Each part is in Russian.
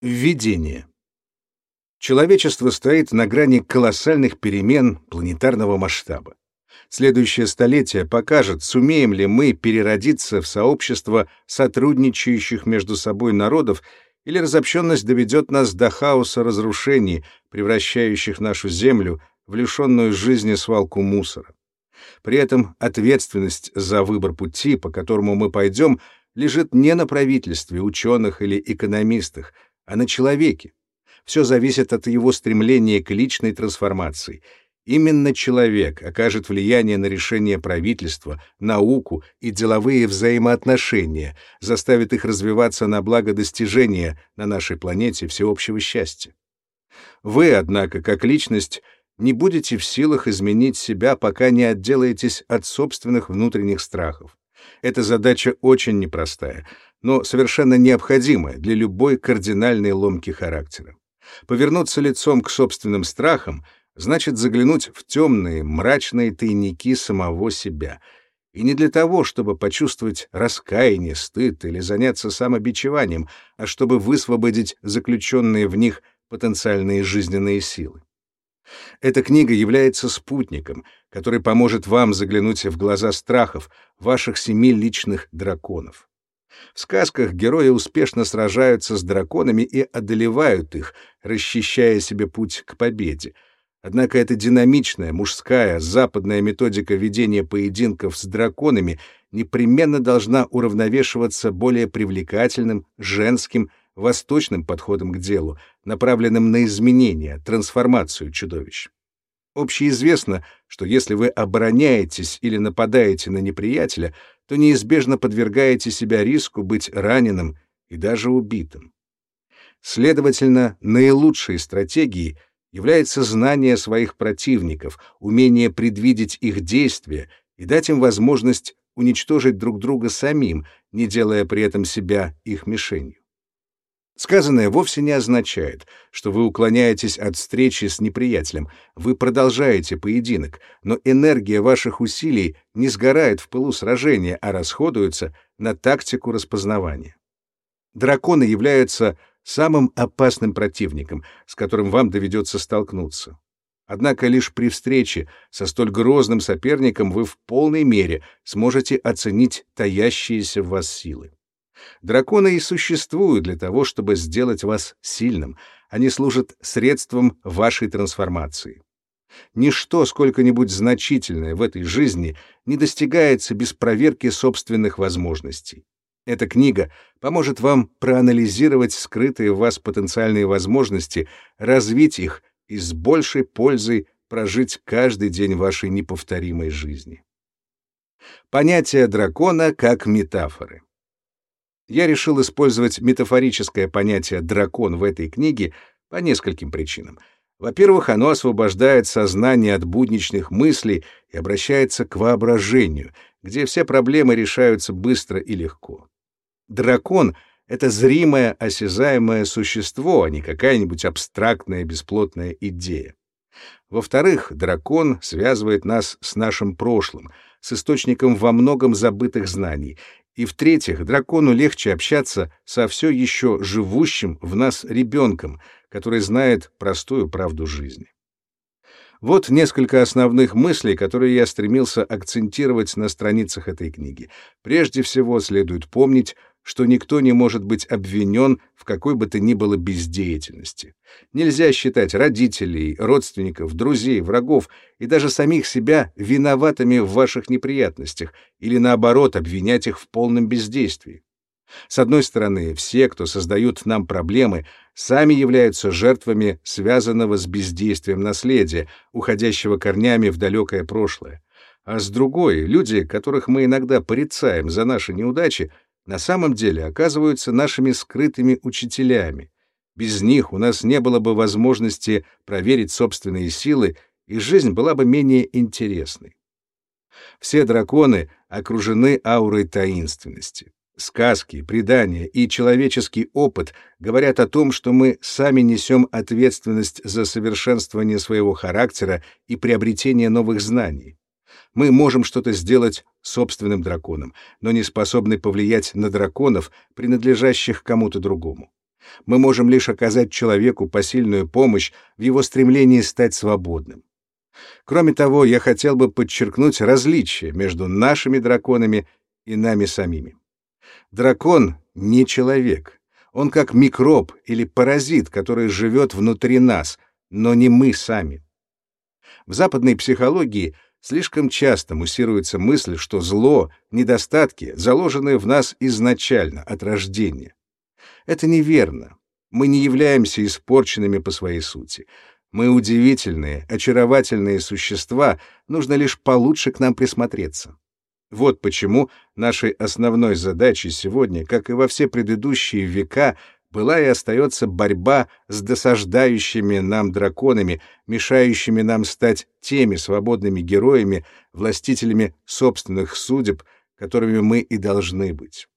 Введение. Человечество стоит на грани колоссальных перемен планетарного масштаба. Следующее столетие покажет, сумеем ли мы переродиться в сообщество сотрудничающих между собой народов, или разобщенность доведет нас до хаоса разрушений, превращающих нашу Землю в лишенную жизни свалку мусора. При этом ответственность за выбор пути, по которому мы пойдем, лежит не на правительстве, ученых или экономистах, а на человеке. Все зависит от его стремления к личной трансформации. Именно человек окажет влияние на решение правительства, науку и деловые взаимоотношения, заставит их развиваться на благо достижения на нашей планете всеобщего счастья. Вы, однако, как личность, не будете в силах изменить себя, пока не отделаетесь от собственных внутренних страхов. Эта задача очень непростая, но совершенно необходимая для любой кардинальной ломки характера. Повернуться лицом к собственным страхам значит заглянуть в темные, мрачные тайники самого себя. И не для того, чтобы почувствовать раскаяние, стыд или заняться самобичеванием, а чтобы высвободить заключенные в них потенциальные жизненные силы. Эта книга является спутником, который поможет вам заглянуть в глаза страхов, ваших семи личных драконов. В сказках герои успешно сражаются с драконами и одолевают их, расчищая себе путь к победе. Однако эта динамичная, мужская, западная методика ведения поединков с драконами непременно должна уравновешиваться более привлекательным, женским, восточным подходом к делу, направленным на изменение, трансформацию чудовищ. Общеизвестно, что если вы обороняетесь или нападаете на неприятеля, то неизбежно подвергаете себя риску быть раненым и даже убитым. Следовательно, наилучшей стратегией является знание своих противников, умение предвидеть их действия и дать им возможность уничтожить друг друга самим, не делая при этом себя их мишенью. Сказанное вовсе не означает, что вы уклоняетесь от встречи с неприятелем, вы продолжаете поединок, но энергия ваших усилий не сгорает в пылу сражения, а расходуется на тактику распознавания. Драконы являются самым опасным противником, с которым вам доведется столкнуться. Однако лишь при встрече со столь грозным соперником вы в полной мере сможете оценить таящиеся в вас силы. Драконы и существуют для того, чтобы сделать вас сильным. Они служат средством вашей трансформации. Ничто сколько-нибудь значительное в этой жизни не достигается без проверки собственных возможностей. Эта книга поможет вам проанализировать скрытые в вас потенциальные возможности, развить их и с большей пользой прожить каждый день вашей неповторимой жизни. Понятие дракона как метафоры я решил использовать метафорическое понятие «дракон» в этой книге по нескольким причинам. Во-первых, оно освобождает сознание от будничных мыслей и обращается к воображению, где все проблемы решаются быстро и легко. Дракон — это зримое, осязаемое существо, а не какая-нибудь абстрактная бесплотная идея. Во-вторых, дракон связывает нас с нашим прошлым, с источником во многом забытых знаний, и в-третьих, дракону легче общаться со все еще живущим в нас ребенком, который знает простую правду жизни. Вот несколько основных мыслей, которые я стремился акцентировать на страницах этой книги. Прежде всего, следует помнить, что никто не может быть обвинен в какой бы то ни было бездеятельности. Нельзя считать родителей, родственников, друзей, врагов и даже самих себя виноватыми в ваших неприятностях или, наоборот, обвинять их в полном бездействии. С одной стороны, все, кто создают нам проблемы, сами являются жертвами связанного с бездействием наследия, уходящего корнями в далекое прошлое. А с другой, люди, которых мы иногда порицаем за наши неудачи, на самом деле оказываются нашими скрытыми учителями. Без них у нас не было бы возможности проверить собственные силы, и жизнь была бы менее интересной. Все драконы окружены аурой таинственности. Сказки, предания и человеческий опыт говорят о том, что мы сами несем ответственность за совершенствование своего характера и приобретение новых знаний. Мы можем что-то сделать собственным драконом, но не способны повлиять на драконов, принадлежащих кому-то другому. Мы можем лишь оказать человеку посильную помощь в его стремлении стать свободным. Кроме того, я хотел бы подчеркнуть различие между нашими драконами и нами самими. Дракон — не человек. Он как микроб или паразит, который живет внутри нас, но не мы сами. В западной психологии слишком часто муссируется мысль, что зло, недостатки, заложены в нас изначально, от рождения. Это неверно. Мы не являемся испорченными по своей сути. Мы удивительные, очаровательные существа, нужно лишь получше к нам присмотреться. Вот почему нашей основной задачей сегодня, как и во все предыдущие века, была и остается борьба с досаждающими нам драконами, мешающими нам стать теми свободными героями, властителями собственных судеб, которыми мы и должны быть.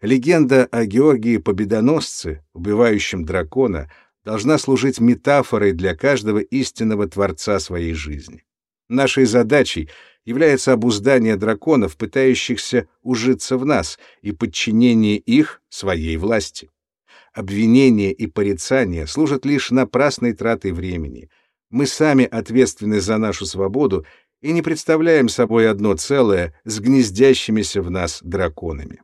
Легенда о Георгии Победоносце, убивающем дракона, должна служить метафорой для каждого истинного творца своей жизни. Нашей задачей является обуздание драконов, пытающихся ужиться в нас, и подчинение их своей власти. Обвинение и порицание служат лишь напрасной тратой времени. Мы сами ответственны за нашу свободу и не представляем собой одно целое с гнездящимися в нас драконами.